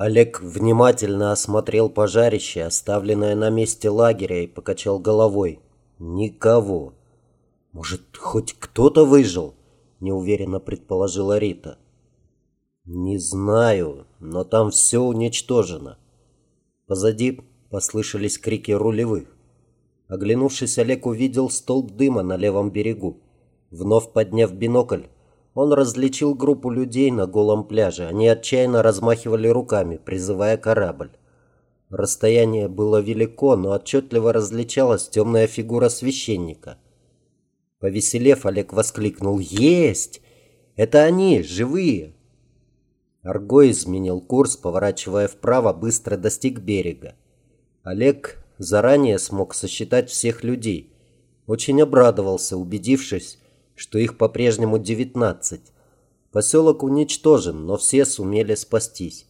Олег внимательно осмотрел пожарище, оставленное на месте лагеря, и покачал головой. Никого. Может, хоть кто-то выжил? Неуверенно предположила Рита. Не знаю, но там все уничтожено. Позади послышались крики рулевых. Оглянувшись, Олег увидел столб дыма на левом берегу. Вновь подняв бинокль, он различил группу людей на голом пляже. Они отчаянно размахивали руками, призывая корабль. Расстояние было велико, но отчетливо различалась темная фигура священника. Повеселев, Олег воскликнул «Есть! Это они, живые!» Арго изменил курс, поворачивая вправо, быстро достиг берега. Олег заранее смог сосчитать всех людей. Очень обрадовался, убедившись, что их по-прежнему 19. Поселок уничтожен, но все сумели спастись.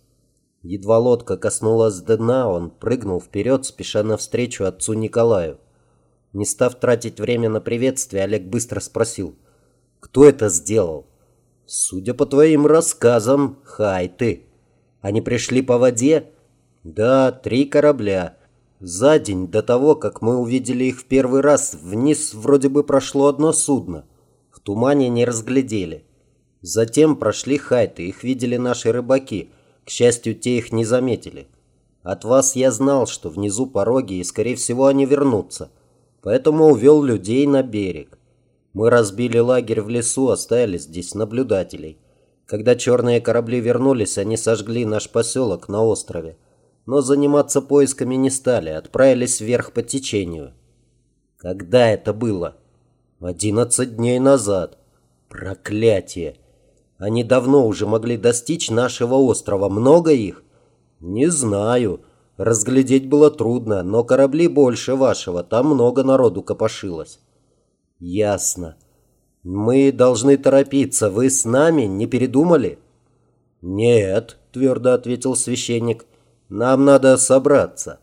Едва лодка коснулась дна, он прыгнул вперед, спеша навстречу отцу Николаю. Не став тратить время на приветствие, Олег быстро спросил, «Кто это сделал?» «Судя по твоим рассказам, хай ты. Они пришли по воде?» «Да, три корабля. За день до того, как мы увидели их в первый раз, вниз вроде бы прошло одно судно тумане не разглядели. Затем прошли хайты, их видели наши рыбаки. К счастью, те их не заметили. От вас я знал, что внизу пороги, и, скорее всего, они вернутся. Поэтому увел людей на берег. Мы разбили лагерь в лесу, оставили здесь наблюдателей. Когда черные корабли вернулись, они сожгли наш поселок на острове. Но заниматься поисками не стали, отправились вверх по течению. Когда это было? Одиннадцать дней назад. Проклятие! Они давно уже могли достичь нашего острова. Много их? Не знаю. Разглядеть было трудно, но корабли больше вашего. Там много народу копошилось. Ясно. Мы должны торопиться. Вы с нами не передумали? Нет, твердо ответил священник. Нам надо собраться.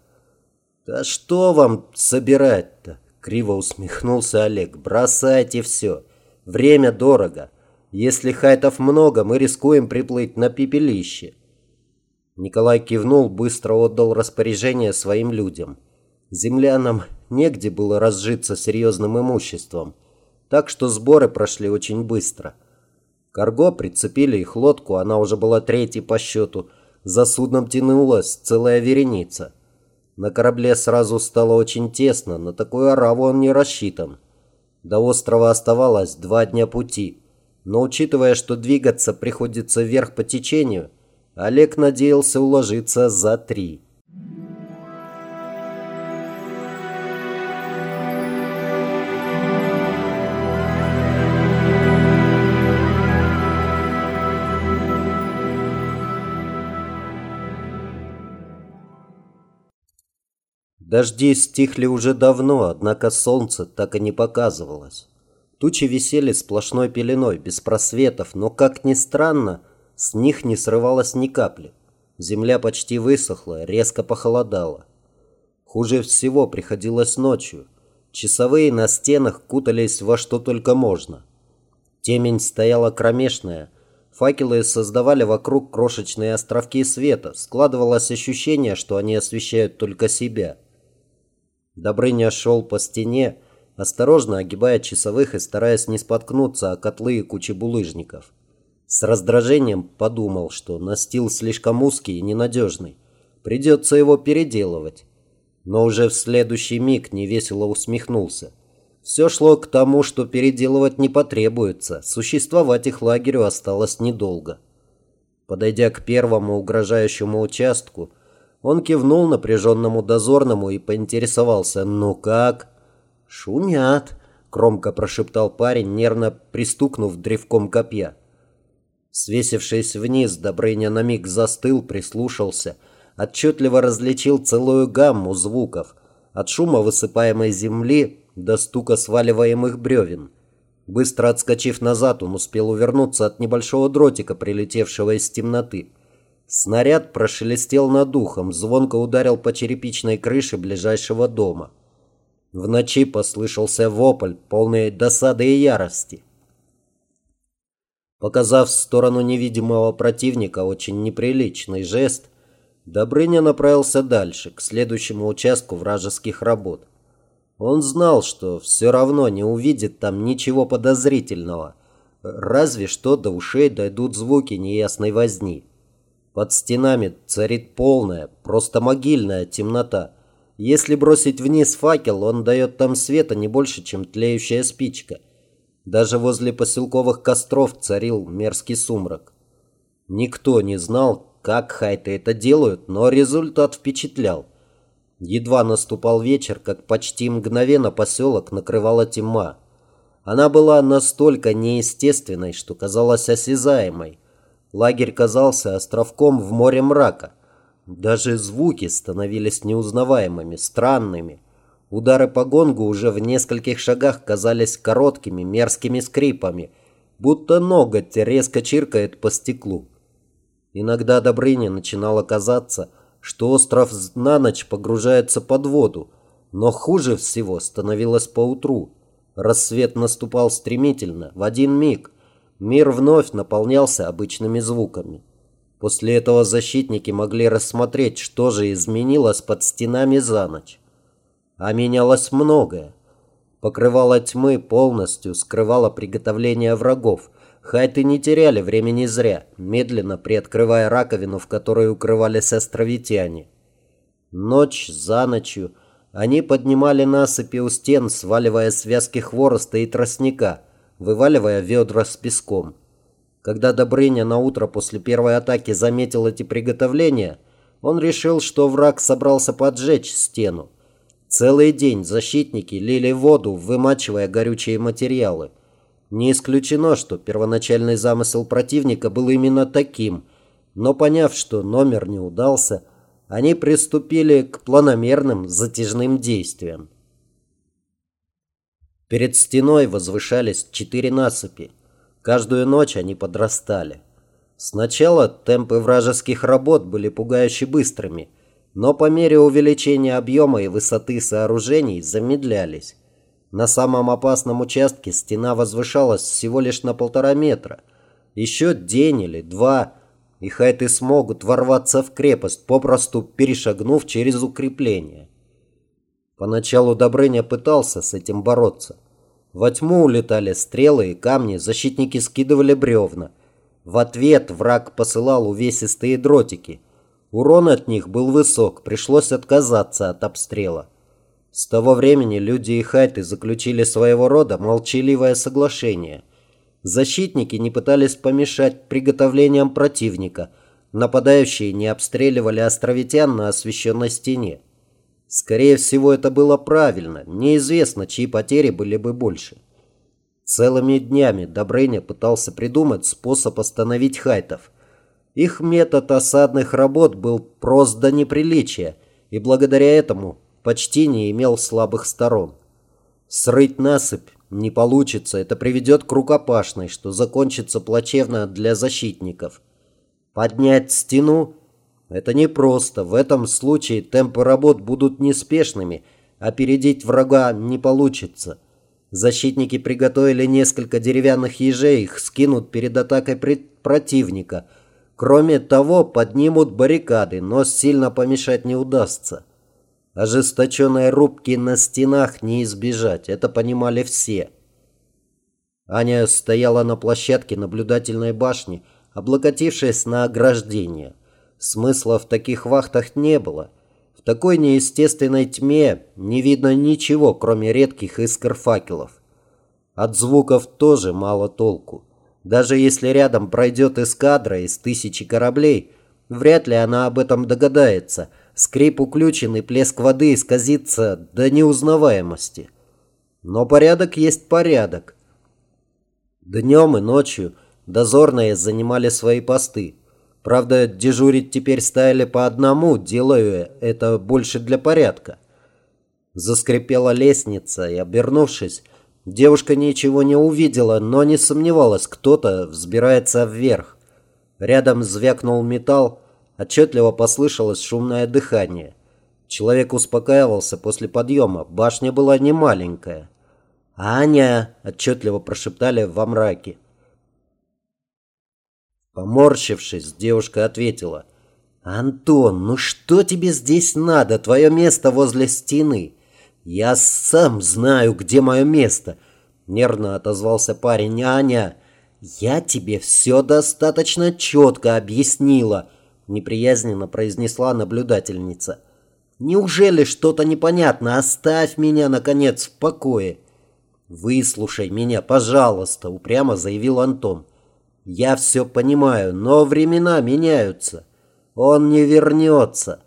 Да что вам собирать-то? Криво усмехнулся Олег. «Бросайте все. Время дорого. Если хайтов много, мы рискуем приплыть на пепелище». Николай кивнул, быстро отдал распоряжение своим людям. Землянам негде было разжиться серьезным имуществом, так что сборы прошли очень быстро. Карго прицепили их лодку, она уже была третьей по счету. За судном тянулась целая вереница. На корабле сразу стало очень тесно, на такую ораву он не рассчитан. До острова оставалось два дня пути, но учитывая, что двигаться приходится вверх по течению, Олег надеялся уложиться за три. Дожди стихли уже давно, однако солнце так и не показывалось. Тучи висели сплошной пеленой, без просветов, но, как ни странно, с них не срывалось ни капли. Земля почти высохла, резко похолодало. Хуже всего приходилось ночью. Часовые на стенах кутались во что только можно. Темень стояла кромешная. Факелы создавали вокруг крошечные островки света. Складывалось ощущение, что они освещают только себя. Добрыня шел по стене, осторожно огибая часовых и стараясь не споткнуться о котлы и кучи булыжников. С раздражением подумал, что настил слишком узкий и ненадежный. Придется его переделывать. Но уже в следующий миг невесело усмехнулся. Все шло к тому, что переделывать не потребуется. Существовать их лагерю осталось недолго. Подойдя к первому угрожающему участку, он кивнул напряженному дозорному и поинтересовался «Ну как?» «Шумят», — громко прошептал парень, нервно пристукнув древком копья. Свесившись вниз, Добрыня на миг застыл, прислушался, отчетливо различил целую гамму звуков, от шума высыпаемой земли до стука сваливаемых бревен. Быстро отскочив назад, он успел увернуться от небольшого дротика, прилетевшего из темноты. Снаряд прошелестел над ухом, звонко ударил по черепичной крыше ближайшего дома. В ночи послышался вопль, полный досады и ярости. Показав сторону невидимого противника очень неприличный жест, Добрыня направился дальше, к следующему участку вражеских работ. Он знал, что все равно не увидит там ничего подозрительного, разве что до ушей дойдут звуки неясной возни. Под стенами царит полная, просто могильная темнота. Если бросить вниз факел, он дает там света не больше, чем тлеющая спичка. Даже возле поселковых костров царил мерзкий сумрак. Никто не знал, как хайты это делают, но результат впечатлял. Едва наступал вечер, как почти мгновенно поселок накрывала тьма. Она была настолько неестественной, что казалась осязаемой. Лагерь казался островком в море мрака. Даже звуки становились неузнаваемыми, странными. Удары по гонгу уже в нескольких шагах казались короткими, мерзкими скрипами, будто ноготь резко чиркает по стеклу. Иногда Добрыне начинало казаться, что остров на ночь погружается под воду, но хуже всего становилось поутру. Рассвет наступал стремительно, в один миг. Мир вновь наполнялся обычными звуками. После этого защитники могли рассмотреть, что же изменилось под стенами за ночь. А менялось многое. Покрывало тьмы полностью скрывало приготовление врагов – Хайты не теряли времени зря, медленно приоткрывая раковину, в которой укрывались островитяне. Ночь за ночью они поднимали насыпи у стен, сваливая связки хвороста и тростника, вываливая ведра с песком. Когда Добрыня на утро после первой атаки заметил эти приготовления, он решил, что враг собрался поджечь стену. Целый день защитники лили воду, вымачивая горючие материалы. Не исключено, что первоначальный замысел противника был именно таким, но поняв, что номер не удался, они приступили к планомерным затяжным действиям. Перед стеной возвышались четыре насыпи. Каждую ночь они подрастали. Сначала темпы вражеских работ были пугающе быстрыми, но по мере увеличения объема и высоты сооружений замедлялись. На самом опасном участке стена возвышалась всего лишь на полтора метра. Еще день или два, и хайты смогут ворваться в крепость, попросту перешагнув через укрепление. Поначалу Добрыня пытался с этим бороться. Во тьму улетали стрелы и камни, защитники скидывали бревна. В ответ враг посылал увесистые дротики. Урон от них был высок, пришлось отказаться от обстрела. С того времени люди и хайты заключили своего рода молчаливое соглашение. Защитники не пытались помешать приготовлениям противника. Нападающие не обстреливали островитян на освещенной стене. Скорее всего, это было правильно. Неизвестно, чьи потери были бы больше. Целыми днями Добрыня пытался придумать способ остановить хайтов. Их метод осадных работ был прост до неприличия, и благодаря этому почти не имел слабых сторон. Срыть насыпь не получится, это приведет к рукопашной, что закончится плачевно для защитников. Поднять стену – это непросто, в этом случае темпы работ будут неспешными, опередить врага не получится. Защитники приготовили несколько деревянных ежей, их скинут перед атакой противника. Кроме того, поднимут баррикады, но сильно помешать не удастся. Ожесточенной рубки на стенах не избежать, это понимали все. Аня стояла на площадке наблюдательной башни, облокотившись на ограждение. Смысла в таких вахтах не было. В такой неестественной тьме не видно ничего, кроме редких искр факелов. От звуков тоже мало толку. Даже если рядом пройдет эскадра из тысячи кораблей, вряд ли она об этом догадается – Скрип уключен и плеск воды исказится до неузнаваемости. Но порядок есть порядок. Днем и ночью дозорные занимали свои посты. Правда, дежурить теперь стали по одному, делая это больше для порядка. Заскрипела лестница, и, обернувшись, девушка ничего не увидела, но не сомневалась, кто-то взбирается вверх. Рядом звякнул металл, Отчетливо послышалось шумное дыхание. Человек успокаивался после подъема. Башня была не маленькая. «Аня!» – отчетливо прошептали во мраке. Поморщившись, девушка ответила. «Антон, ну что тебе здесь надо? Твое место возле стены». «Я сам знаю, где мое место», — нервно отозвался парень. «Аня, я тебе все достаточно четко объяснила», — неприязненно произнесла наблюдательница. «Неужели что-то непонятно? Оставь меня, наконец, в покое». «Выслушай меня, пожалуйста», — упрямо заявил Антон. «Я все понимаю, но времена меняются. Он не вернется.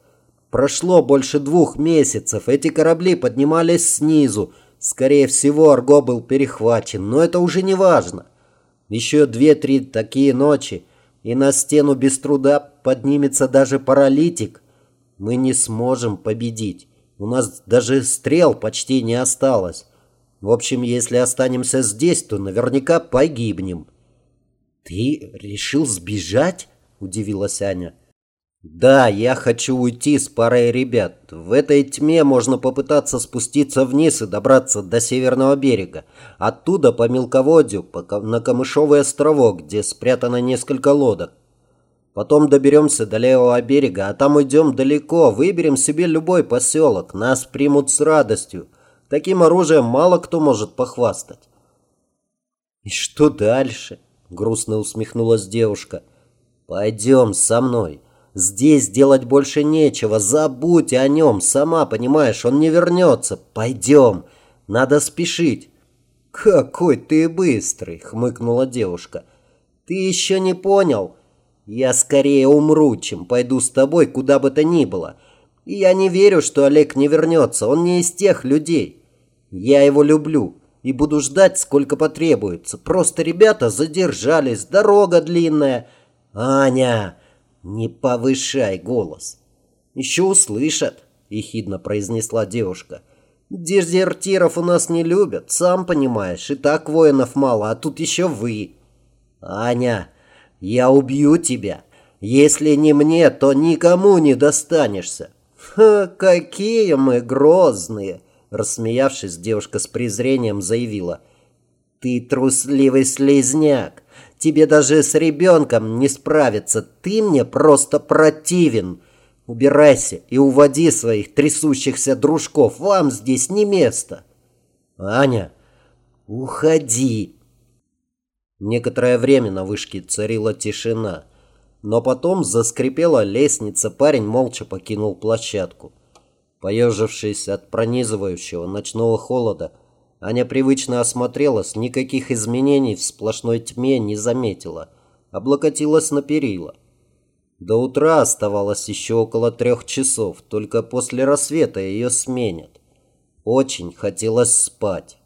Прошло больше двух месяцев. Эти корабли поднимались снизу. Скорее всего, Арго был перехвачен, но это уже не важно. Еще две-три такие ночи, и на стену без труда поднимется даже паралитик. Мы не сможем победить. У нас даже стрел почти не осталось. В общем, если останемся здесь, то наверняка погибнем. «Ты решил сбежать?» – удивилась Аня. «Да, я хочу уйти с парой ребят. В этой тьме можно попытаться спуститься вниз и добраться до северного берега. Оттуда по мелководью, на Камышовый островок, где спрятано несколько лодок. Потом доберемся до левого берега, а там уйдем далеко, выберем себе любой поселок. Нас примут с радостью. Таким оружием мало кто может похвастать». «И что дальше?» – грустно усмехнулась девушка. «Пойдем со мной». Здесь делать больше нечего. Забудь о нем. Сама понимаешь, он не вернется. Пойдем. Надо спешить. Какой ты быстрый, хмыкнула девушка. Ты еще не понял? Я скорее умру, чем пойду с тобой куда бы то ни было. И я не верю, что Олег не вернется. Он не из тех людей. Я его люблю и буду ждать, сколько потребуется. Просто ребята задержались, дорога длинная. Аня, «Не повышай голос. Еще услышат», – ехидно произнесла девушка. «Дезертиров у нас не любят, сам понимаешь, и так воинов мало, а тут еще вы». «Аня, я убью тебя. Если не мне, то никому не достанешься». «Ха, какие мы грозные!» Рассмеявшись, девушка с презрением заявила. «Ты трусливый слезняк. Тебе даже с ребенком не справиться. Ты мне просто противен. Убирайся и уводи своих трясущихся дружков. Вам здесь не место. Аня, уходи. Некоторое время на вышке царила тишина. Но потом заскрипела лестница, парень молча покинул площадку. Поежившись от пронизывающего ночного холода, Аня привычно осмотрелась, никаких изменений в сплошной тьме не заметила. Облокотилась на перила. До утра оставалось еще около трех часов, только после рассвета ее сменят. Очень хотелось спать.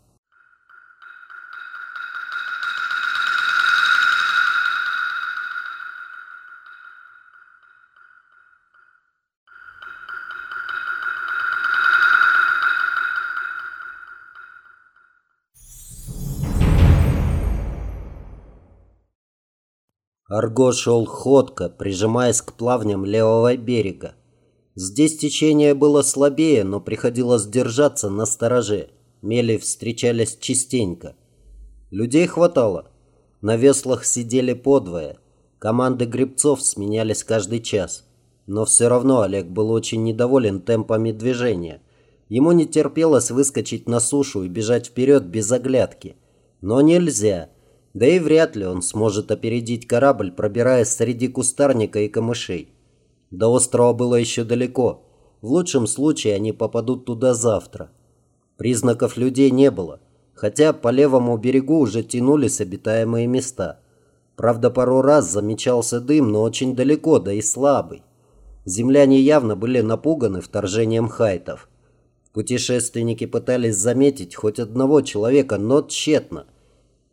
Арго шел ходко, прижимаясь к плавням левого берега. Здесь течение было слабее, но приходилось держаться на стороже. Мели встречались частенько. Людей хватало. На веслах сидели подвое. Команды гребцов сменялись каждый час. Но все равно Олег был очень недоволен темпами движения. Ему не терпелось выскочить на сушу и бежать вперед без оглядки. Но нельзя. Да и вряд ли он сможет опередить корабль, пробираясь среди кустарника и камышей. До острова было еще далеко. В лучшем случае они попадут туда завтра. Признаков людей не было, хотя по левому берегу уже тянулись обитаемые места. Правда, пару раз замечался дым, но очень далеко, да и слабый. Земляне явно были напуганы вторжением хайтов. Путешественники пытались заметить хоть одного человека, но тщетно.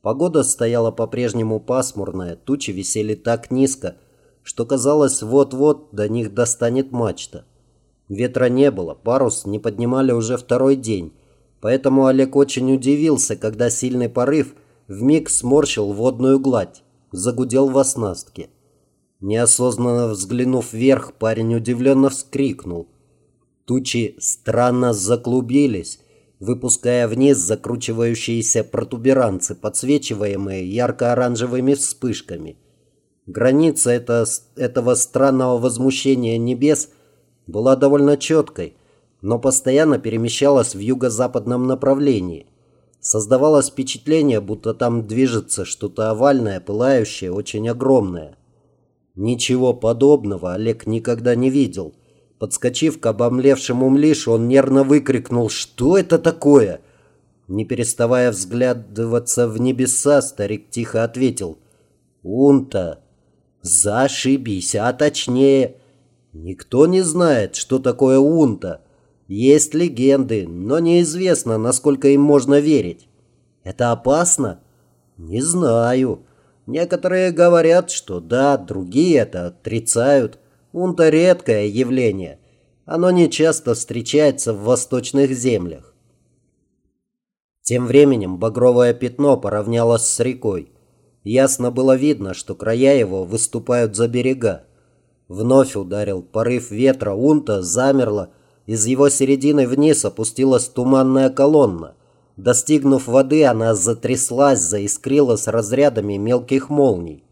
Погода стояла по-прежнему пасмурная, тучи висели так низко, что казалось, вот-вот до них достанет мачта. Ветра не было, парус не поднимали уже второй день, поэтому Олег очень удивился, когда сильный порыв вмиг сморщил водную гладь, загудел в оснастке. Неосознанно взглянув вверх, парень удивленно вскрикнул. Тучи странно заклубились, выпуская вниз закручивающиеся протуберанцы, подсвечиваемые ярко-оранжевыми вспышками. Граница это, этого странного возмущения небес была довольно четкой, но постоянно перемещалась в юго-западном направлении. Создавалось впечатление, будто там движется что-то овальное, пылающее, очень огромное. Ничего подобного Олег никогда не видел. Подскочив к обомлевшему Млишу, он нервно выкрикнул «Что это такое?» Не переставая взглядываться в небеса, старик тихо ответил «Унта». Зашибись, а точнее, никто не знает, что такое унта. Есть легенды, но неизвестно, насколько им можно верить. Это опасно? Не знаю. Некоторые говорят, что да, другие это отрицают. Унта редкое явление. Оно не часто встречается в восточных землях. Тем временем багровое пятно поравнялось с рекой. Ясно было видно, что края его выступают за берега. Вновь ударил порыв ветра, унта замерла, из его середины вниз опустилась туманная колонна. Достигнув воды, она затряслась, заискрилась разрядами мелких молний.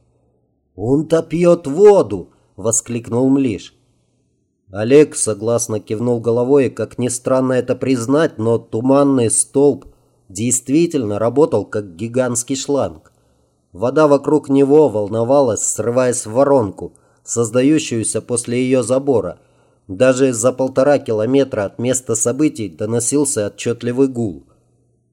«Унта пьет воду!» — воскликнул Млиш. Олег согласно кивнул головой, и, как ни странно это признать, но туманный столб действительно работал как гигантский шланг. Вода вокруг него волновалась, срываясь в воронку, создающуюся после ее забора. Даже за полтора километра от места событий доносился отчетливый гул.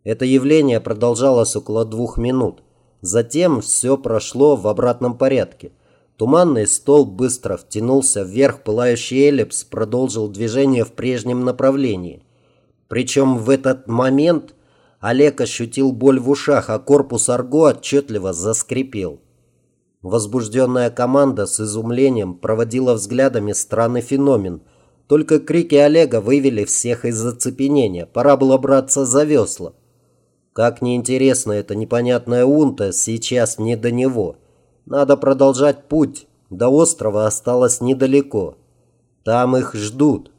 Это явление продолжалось около двух минут. Затем все прошло в обратном порядке. Туманный столб быстро втянулся вверх, пылающий эллипс продолжил движение в прежнем направлении. Причем в этот момент Олег ощутил боль в ушах, а корпус Арго отчетливо заскрипел. Возбужденная команда с изумлением проводила взглядами странный феномен. Только крики Олега вывели всех из зацепенения. Пора было браться за весла. Как неинтересно эта непонятная унта, сейчас не до него. Надо продолжать путь. До острова осталось недалеко. Там их ждут.